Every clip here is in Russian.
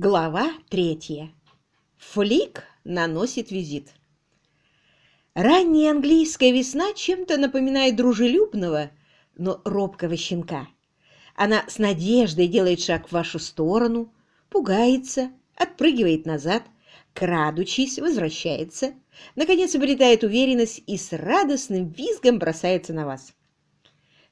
Глава третья. Флик наносит визит. Ранняя английская весна чем-то напоминает дружелюбного, но робкого щенка. Она с надеждой делает шаг в вашу сторону, пугается, отпрыгивает назад, крадучись, возвращается, наконец обретает уверенность и с радостным визгом бросается на вас.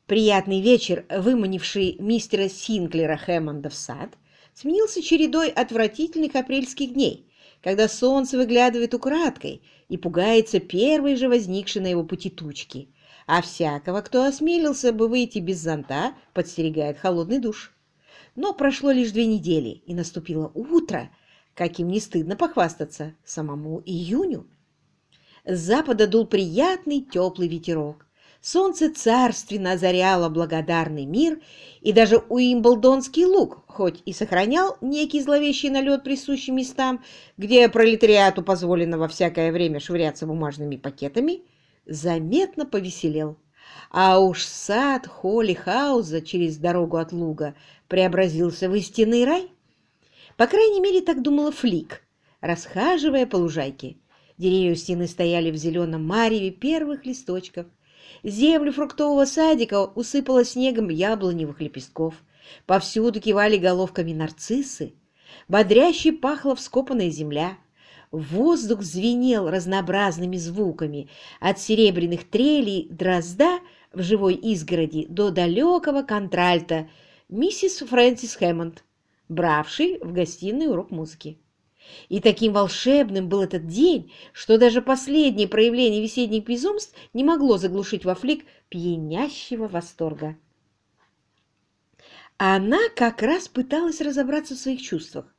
Приятный вечер, выманивший мистера Синклера Хэммонда в сад – сменился чередой отвратительных апрельских дней, когда солнце выглядывает украдкой и пугается первой же возникшей на его пути тучки, а всякого, кто осмелился бы выйти без зонта, подстерегает холодный душ. Но прошло лишь две недели, и наступило утро, каким не стыдно похвастаться самому июню. С запада дул приятный теплый ветерок, Солнце царственно озаряло благодарный мир, и даже Уимблдонский луг, хоть и сохранял некий зловещий налет присущим местам, где пролетариату позволено во всякое время швыряться бумажными пакетами, заметно повеселел. А уж сад Холли Хауза через дорогу от луга преобразился в истинный рай. По крайней мере, так думала Флик, расхаживая по лужайке. Деревья у стены стояли в зеленом мареве первых листочков, Землю фруктового садика усыпало снегом яблоневых лепестков. Повсюду кивали головками нарциссы. Бодряще пахла вскопанная земля. Воздух звенел разнообразными звуками, от серебряных трелей дрозда в живой изгороди до далекого контральта миссис Фрэнсис Хэммонд, бравший в гостиной урок музыки. И таким волшебным был этот день, что даже последнее проявление весенних безумств не могло заглушить во флик пьянящего восторга. Она как раз пыталась разобраться в своих чувствах.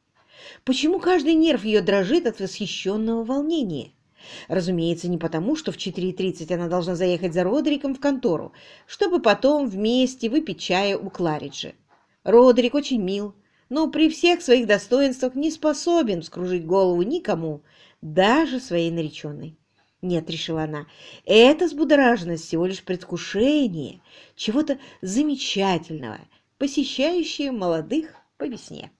Почему каждый нерв ее дрожит от восхищенного волнения? Разумеется, не потому, что в 4.30 она должна заехать за Родриком в контору, чтобы потом вместе выпить чая у Клариджа. Родрик очень мил, но при всех своих достоинствах не способен вскружить голову никому, даже своей нареченной. Нет, решила она, это взбудораженность всего лишь предвкушение чего-то замечательного, посещающее молодых по весне.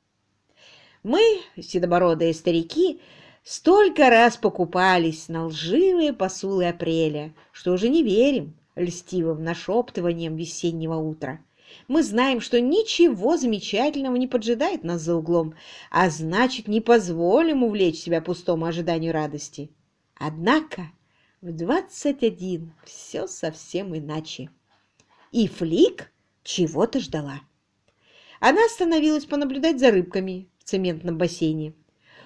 Мы, седобородые старики, столько раз покупались на лживые посулы апреля, что уже не верим льстивым нашептыванием весеннего утра. Мы знаем, что ничего замечательного не поджидает нас за углом, а значит, не позволим увлечь себя пустому ожиданию радости. Однако в двадцать один все совсем иначе. И Флик чего-то ждала. Она остановилась понаблюдать за рыбками в цементном бассейне.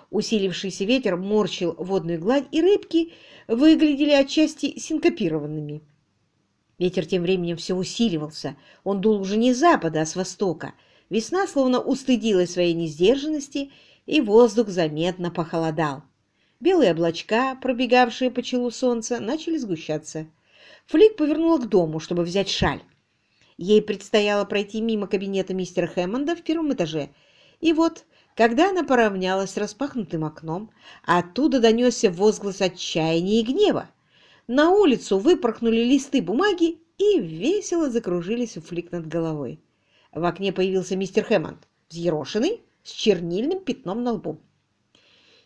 Усилившийся ветер морщил водную гладь, и рыбки выглядели отчасти синкопированными. Ветер тем временем все усиливался. Он дул уже не с запада, а с востока. Весна словно устыдилась своей несдержанности, и воздух заметно похолодал. Белые облачка, пробегавшие по челу солнца, начали сгущаться. Флик повернула к дому, чтобы взять шаль. Ей предстояло пройти мимо кабинета мистера Хэммонда в первом этаже. И вот, когда она поравнялась с распахнутым окном, оттуда донесся возглас отчаяния и гнева. На улицу выпорхнули листы бумаги и весело закружились у флик над головой. В окне появился мистер Хэммонд, взъерошенный, с чернильным пятном на лбу.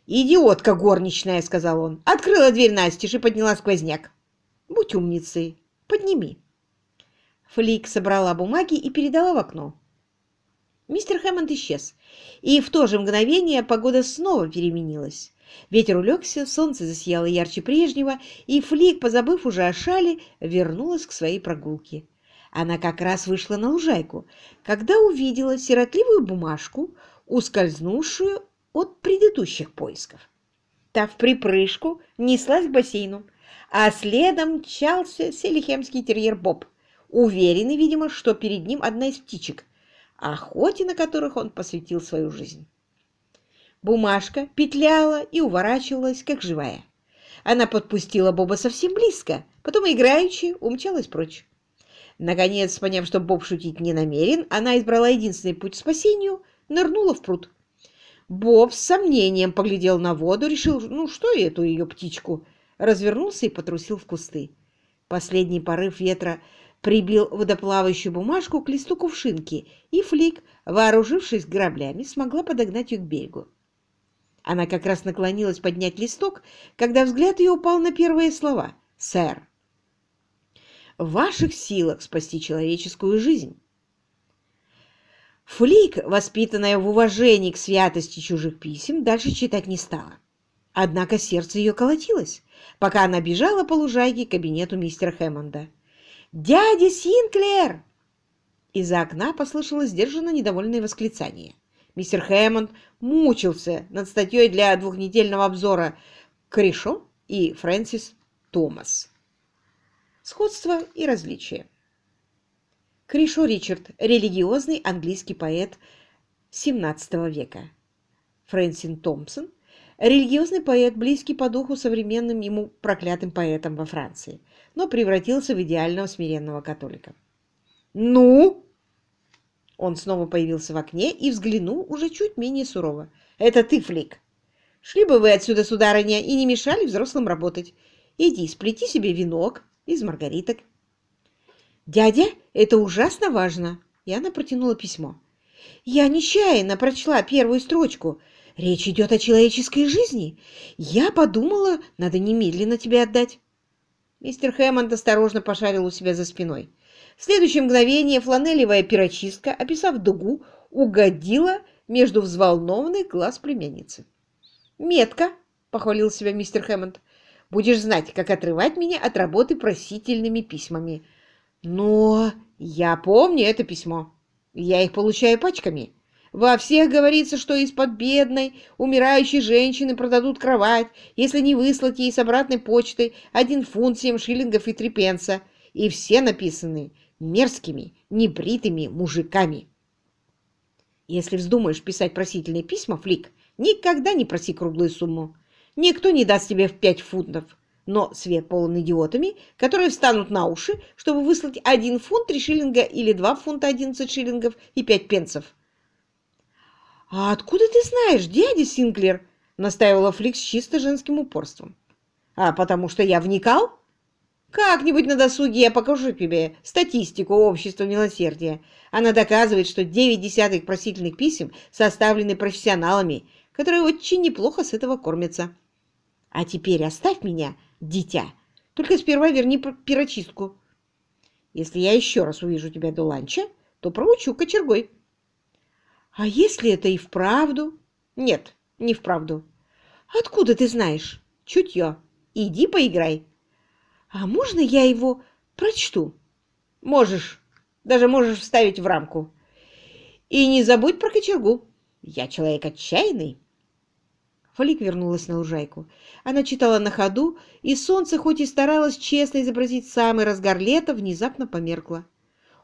«Идиотка горничная!» — сказал он. Открыла дверь настежь и подняла сквозняк. «Будь умницей, подними». Флик собрала бумаги и передала в окно. Мистер Хэммонд исчез, и в то же мгновение погода снова переменилась. Ветер улегся, солнце засияло ярче прежнего, и Флик, позабыв уже о шале, вернулась к своей прогулке. Она как раз вышла на лужайку, когда увидела сиротливую бумажку, ускользнувшую от предыдущих поисков. Та в припрыжку неслась к бассейну, а следом мчался селихемский терьер Боб, уверенный, видимо, что перед ним одна из птичек, охоте на которых он посвятил свою жизнь. Бумажка петляла и уворачивалась, как живая. Она подпустила Боба совсем близко, потом играючи умчалась прочь. Наконец, поняв, что Боб шутить не намерен, она избрала единственный путь к спасению, нырнула в пруд. Боб с сомнением поглядел на воду, решил, ну что эту ее птичку, развернулся и потрусил в кусты. Последний порыв ветра прибил водоплавающую бумажку к листу кувшинки, и Флик, вооружившись граблями, смогла подогнать ее к берегу. Она как раз наклонилась поднять листок, когда взгляд ее упал на первые слова «Сэр». «В ваших силах спасти человеческую жизнь». Флик, воспитанная в уважении к святости чужих писем, дальше читать не стала. Однако сердце ее колотилось, пока она бежала по лужайке к кабинету мистера Хэммонда. «Дядя Синклер!» Из-за окна послышалось сдержанно недовольное восклицание. Мистер Хэммонд мучился над статьей для двухнедельного обзора Кришо и Фрэнсис Томас. Сходство и различия. Кришо Ричард – религиозный английский поэт XVII века. Фрэнсин Томпсон – религиозный поэт, близкий по духу современным ему проклятым поэтам во Франции, но превратился в идеального смиренного католика. «Ну?» Он снова появился в окне и взглянул уже чуть менее сурово. «Это ты, Флик! Шли бы вы отсюда, сударыня, и не мешали взрослым работать. Иди, сплети себе венок из маргариток». «Дядя, это ужасно важно!» И она протянула письмо. «Я нечаянно прочла первую строчку. Речь идет о человеческой жизни. Я подумала, надо немедленно тебе отдать». Мистер Хэммонд осторожно пошарил у себя за спиной. В следующее мгновение фланелевая пирочистка, описав дугу, угодила между взволнованных глаз племянницы. «Метко!» — похвалил себя мистер Хэммонд. «Будешь знать, как отрывать меня от работы просительными письмами. Но я помню это письмо. Я их получаю пачками. Во всех говорится, что из-под бедной, умирающей женщины продадут кровать, если не выслать ей с обратной почтой один фунт семь шиллингов и три пенса. И все написаны мерзкими, небритыми мужиками. Если вздумаешь писать просительные письма, Флик, никогда не проси круглую сумму. Никто не даст тебе в пять фунтов но свет полон идиотами, которые встанут на уши, чтобы выслать один фунт три шиллинга или два фунта одиннадцать шиллингов и пять пенсов. «А откуда ты знаешь, дядя Синклер?» — настаивала Фликс с чисто женским упорством. «А потому что я вникал? Как-нибудь на досуге я покажу тебе статистику общества милосердия. Она доказывает, что девять десятых просительных писем составлены профессионалами, которые очень неплохо с этого кормятся. А теперь оставь меня дитя. Только сперва верни пирочистку. Если я еще раз увижу тебя до ланча, то проучу кочергой. А если это и вправду? Нет, не вправду. Откуда ты знаешь? Чутье. Иди поиграй. А можно я его прочту? Можешь. Даже можешь вставить в рамку. И не забудь про кочергу. Я человек отчаянный. Фалик вернулась на лужайку. Она читала на ходу, и солнце, хоть и старалось честно изобразить самый разгар лета, внезапно померкло.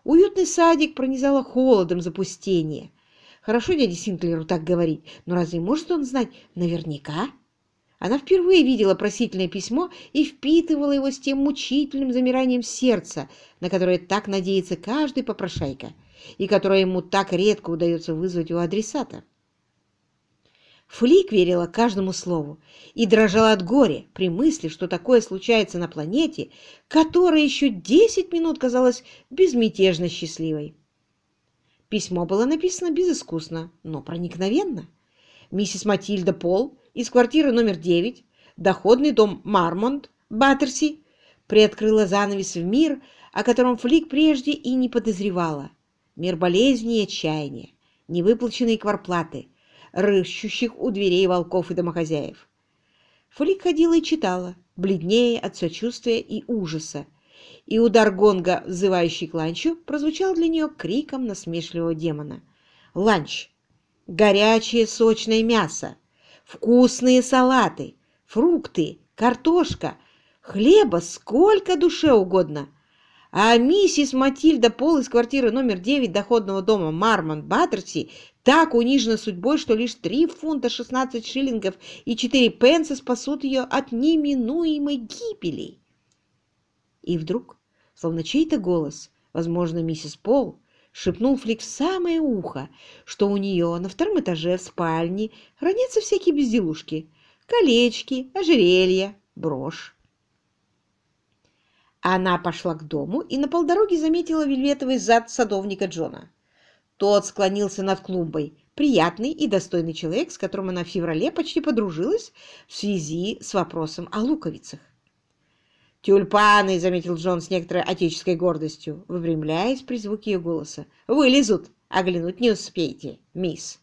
Уютный садик пронизало холодом запустения. Хорошо дяде Синклеру так говорить, но разве может он знать наверняка? Она впервые видела просительное письмо и впитывала его с тем мучительным замиранием сердца, на которое так надеется каждый попрошайка, и которое ему так редко удается вызвать у адресата. Флик верила каждому слову и дрожала от горя при мысли, что такое случается на планете, которая еще десять минут казалась безмятежно счастливой. Письмо было написано безыскусно, но проникновенно. Миссис Матильда Пол из квартиры номер 9, доходный дом Мармонт, Баттерси, приоткрыла занавес в мир, о котором Флик прежде и не подозревала. Мир болезни и отчаяния, невыплаченные кварплаты, рыщущих у дверей волков и домохозяев. Флик ходила и читала, бледнее от сочувствия и ужаса, и удар гонга, взывающий к ланчу, прозвучал для нее криком насмешливого демона. «Ланч! Горячее сочное мясо! Вкусные салаты! Фрукты! Картошка! Хлеба сколько душе угодно!» А миссис Матильда Пол из квартиры номер 9 доходного дома Мармон Баттерси так унижена судьбой, что лишь 3 фунта 16 шиллингов и 4 пенса спасут ее от неминуемой гибели. И вдруг, словно чей-то голос, возможно, миссис Пол, шепнул Флик в самое ухо, что у нее на втором этаже в спальне хранятся всякие безделушки, колечки, ожерелья, брошь. Она пошла к дому и на полдороги заметила вельветовый зад садовника Джона. Тот склонился над клумбой, приятный и достойный человек, с которым она в феврале почти подружилась в связи с вопросом о луковицах. «Тюльпаны», — заметил Джон с некоторой отеческой гордостью, выпрямляясь при звуке ее голоса. «Вылезут, оглянуть не успеете, мисс».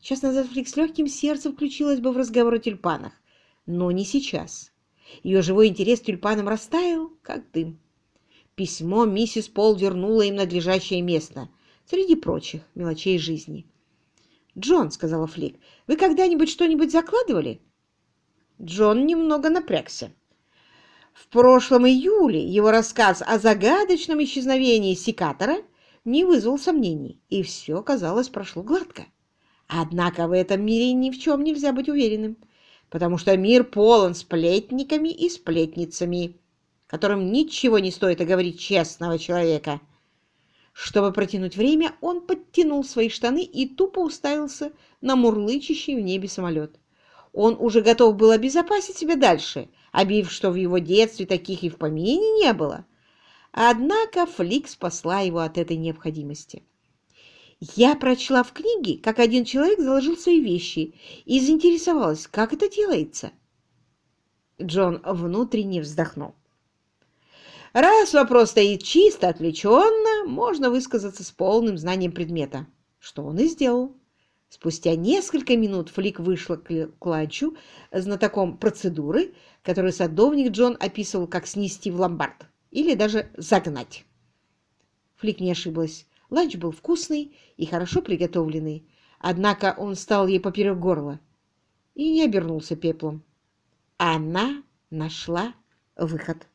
Час назад Флик с легким сердцем включилась бы в разговор о тюльпанах, но не сейчас. Ее живой интерес тюльпанам растаял, как дым. Письмо миссис Пол вернуло им надлежащее место среди прочих мелочей жизни. «Джон», — сказала Флик, — «вы когда-нибудь что-нибудь закладывали?» Джон немного напрягся. В прошлом июле его рассказ о загадочном исчезновении секатора не вызвал сомнений, и все, казалось, прошло гладко. Однако в этом мире ни в чем нельзя быть уверенным, потому что мир полон сплетниками и сплетницами, которым ничего не стоит оговорить честного человека. Чтобы протянуть время, он подтянул свои штаны и тупо уставился на мурлычащий в небе самолет. Он уже готов был обезопасить себя дальше — обив, что в его детстве таких и в помине не было. Однако Флик спасла его от этой необходимости. Я прочла в книге, как один человек заложил свои вещи и заинтересовалась, как это делается. Джон внутренне вздохнул. Раз вопрос стоит чисто отвлеченно, можно высказаться с полным знанием предмета, что он и сделал. Спустя несколько минут Флик вышла к кланчу знатоком процедуры, которую садовник Джон описывал как снести в ломбард или даже загнать. Флик не ошиблась. Ланч был вкусный и хорошо приготовленный, однако он стал ей поперек горла и не обернулся пеплом. Она нашла выход.